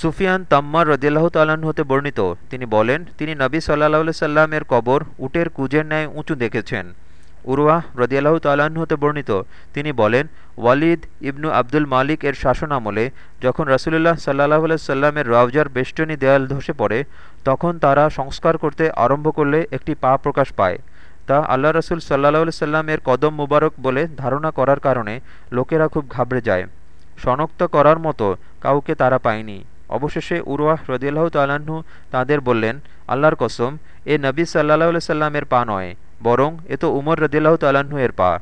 সুফিয়ান তাম্মার রদিয়াল্লাহ তাল্লাহ্ন হতে বর্ণিত। তিনি বলেন, তিনি নবী সাল্লাহ সাল্লামের কবর উটের কুজের ন্যায় উঁচু দেখেছেন। উরওয়াহ রদিয়াল্লাহ তাল্লাহ্ন হতে বর্ণিত। তিনি বলেন, ওয়ালিদ ইবনু আব্দুল মালিক এর শাসন আমলে যখন রসুলুল্লাহ সাল্লাহ সাল্লামের রাউজার বেষ্টনী দেয়াল ধসে পড়ে, তখন তারা সংস্কার করতে আরম্ভ করলে একটি পা প্রকাশ পায়। তা আল্লাহ রসুল সাল্লাহ সাল্লামের কদম মুবারক বলে ধারণা করার কারণে লোকেরা খুব ঘাবড়ে যায়। শনাক্ত করার মতো কাউকে তারা পায়নি। অবশেষে উরওয়াহ রদিয়াল্লাহ তাল্লাহ্ন তাদের বললেন, আল্লাহর কসম, এ নবী সাল্লাহ সাল্লামের পা নয়, বরং এ তো উমর রদিয়াল্লাহ তাল্লাহ্ন এর পা।